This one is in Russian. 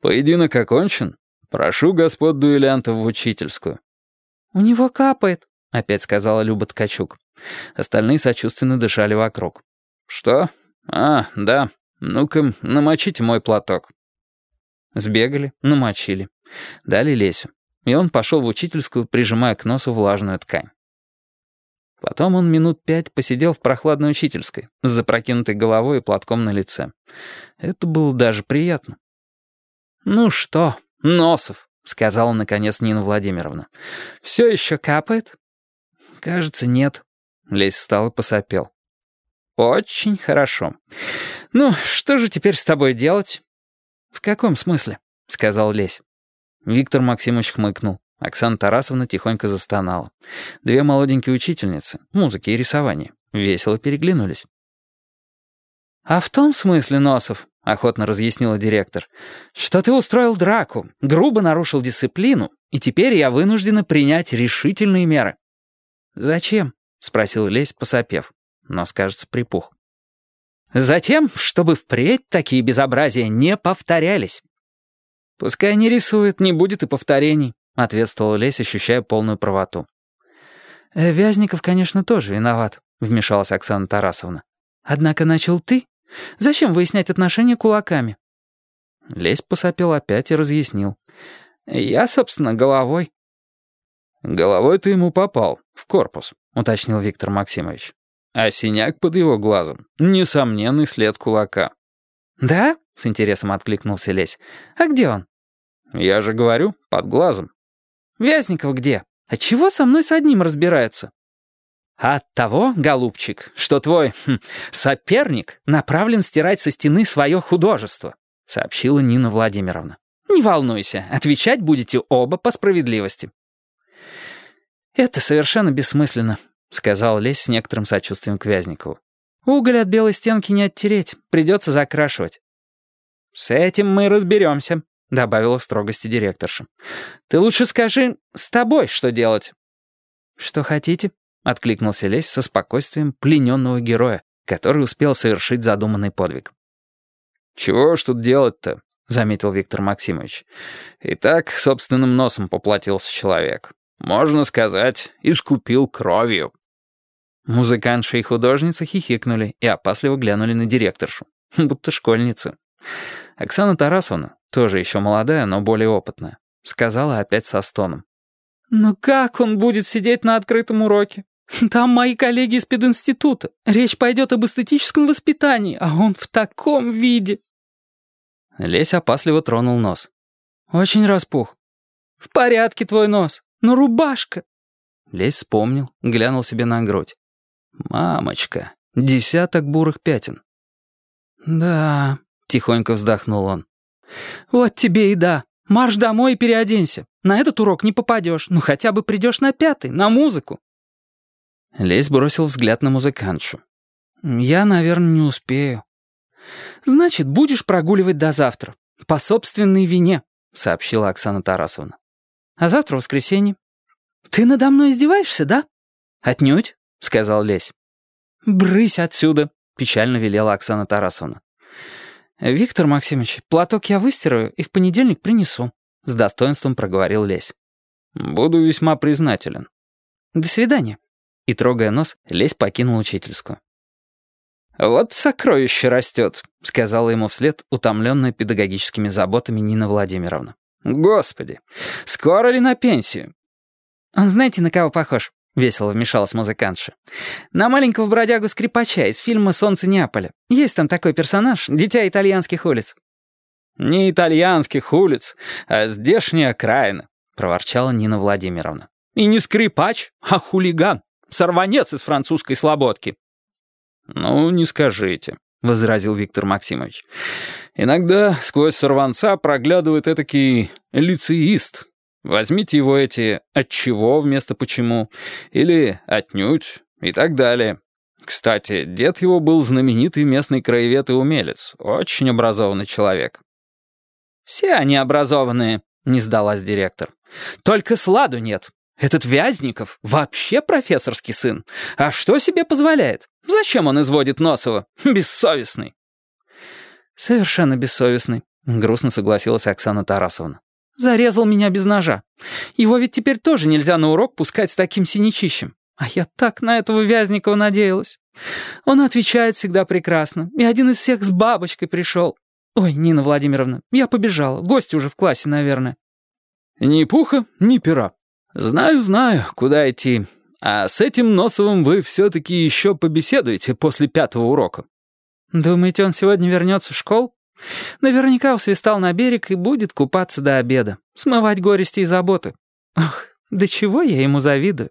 «Поединок окончен? Прошу господ дуэлянтов в учительскую». «У него капает», — опять сказала Люба Ткачук. Остальные сочувственно дышали вокруг. «Что? А, да. Ну-ка, намочите мой платок». Сбегали, намочили. Дали Лесю. И он пошел в учительскую, прижимая к носу влажную ткань. Потом он минут пять посидел в прохладной учительской, с запрокинутой головой и платком на лице. Это было даже приятно. «Ну что, Носов?» — сказала наконец Нина Владимировна. «Все еще капает?» «Кажется, нет». Лесь встал и посопел. «Очень хорошо. Ну, что же теперь с тобой делать?» «В каком смысле?» — сказал Лесь. Виктор Максимович хмыкнул. Оксана Тарасовна тихонько застонала. Две молоденькие учительницы, музыки и рисования, весело переглянулись. «А в том смысле, Носов, — охотно разъяснила директор, «что ты устроил драку, грубо нарушил дисциплину, и теперь я вынуждена принять решительные меры». «Зачем?» — спросил Лесь, посопев. Но, кажется, припух. «Затем, чтобы впредь такие безобразия не повторялись». «Пускай не рисует, не будет и повторений», — ответствовал Лесь, ощущая полную правоту. «Э, «Вязников, конечно, тоже виноват», — вмешалась Оксана Тарасовна. «Однако начал ты, Зачем выяснять отношения кулаками?» Лесь посопел опять и разъяснил. «Я, собственно, головой». «Головой ты ему попал, в корпус», — уточнил Виктор Максимович. «А синяк под его глазом — несомненный след кулака». «Да?» — с интересом откликнулся Лесь. «А где он?» «Я же говорю, под глазом». «Вязников где? Отчего со мной с одним разбирается?» «От того, голубчик, что твой хм, соперник направлен стирать со стены свое художество», сообщила Нина Владимировна. «Не волнуйся, отвечать будете оба по справедливости». «Это совершенно бессмысленно», — сказал Лесь с некоторым сочувствием к Вязникову. «Уголь от белой стенки не оттереть, придется закрашивать». «С этим мы разберемся», — добавила в строгости директорша. «Ты лучше скажи, с тобой что делать?» «Что хотите?» — откликнулся Лесь со спокойствием плененного героя, который успел совершить задуманный подвиг. «Чего ж тут делать-то?» — заметил Виктор Максимович. «И так собственным носом поплатился человек. Можно сказать, искупил кровью». Музыкантша и художница хихикнули и опасливо глянули на директоршу, будто школьницы. Оксана Тарасовна, тоже еще молодая, но более опытная, сказала опять со стоном. «Ну как он будет сидеть на открытом уроке? Там мои коллеги из пединститута. Речь пойдет об эстетическом воспитании, а он в таком виде». Лесь опасливо тронул нос. «Очень распух». «В порядке твой нос, но рубашка». Лесь вспомнил, глянул себе на грудь. «Мамочка, десяток бурых пятен». «Да», — тихонько вздохнул он. «Вот тебе и да. Марш домой и переоденься. На этот урок не попадешь, ну хотя бы придешь на пятый, на музыку». Лесь бросил взгляд на музыкантшу. «Я, наверное, не успею». «Значит, будешь прогуливать до завтра. По собственной вине», — сообщила Оксана Тарасовна. «А завтра воскресенье». «Ты надо мной издеваешься, да?» «Отнюдь», — сказал Лесь. «Брысь отсюда», — печально велела Оксана Тарасовна. «Виктор Максимович, платок я выстираю и в понедельник принесу», — с достоинством проговорил Лесь. «Буду весьма признателен». «До свидания». И, трогая нос, Лесь покинул учительскую. «Вот сокровище растет», — сказала ему вслед утомленная педагогическими заботами Нина Владимировна. «Господи, скоро ли на пенсию?» «Он знаете, на кого похож?» — весело вмешалась музыкантша. «На маленького бродягу-скрипача из фильма «Солнце Неаполя». Есть там такой персонаж, дитя итальянских улиц». «Не итальянских улиц, а здешняя окраина», — проворчала Нина Владимировна. «И не скрипач, а хулиган». Сорванец из французской слободки». «Ну, не скажите», — возразил Виктор Максимович. «Иногда сквозь сорванца проглядывает этакий лицеист. Возьмите его эти «отчего» вместо «почему» или «отнюдь» и так далее. Кстати, дед его был знаменитый местный краевед и умелец, очень образованный человек». «Все они образованные», — не сдалась директор. «Только сладу нет. Этот Вязников вообще профессорский сын. А что себе позволяет? Зачем он изводит Носова? Бессовестный. Совершенно бессовестный, грустно согласилась Оксана Тарасовна. Зарезал меня без ножа. Его ведь теперь тоже нельзя на урок пускать с таким синячищем. А я так на этого Вязникова надеялась. Он отвечает всегда прекрасно. И один из всех с бабочкой пришел. Ой, Нина Владимировна, я побежала. Гости уже в классе, наверное. Ни пуха, ни пера. Знаю, знаю, куда идти. А с этим Носовым вы все-таки еще побеседуете после пятого урока. Думаете, он сегодня вернется в школу? Наверняка усвистал на берег и будет купаться до обеда, смывать горести и заботы. Ох, до чего я ему завидую.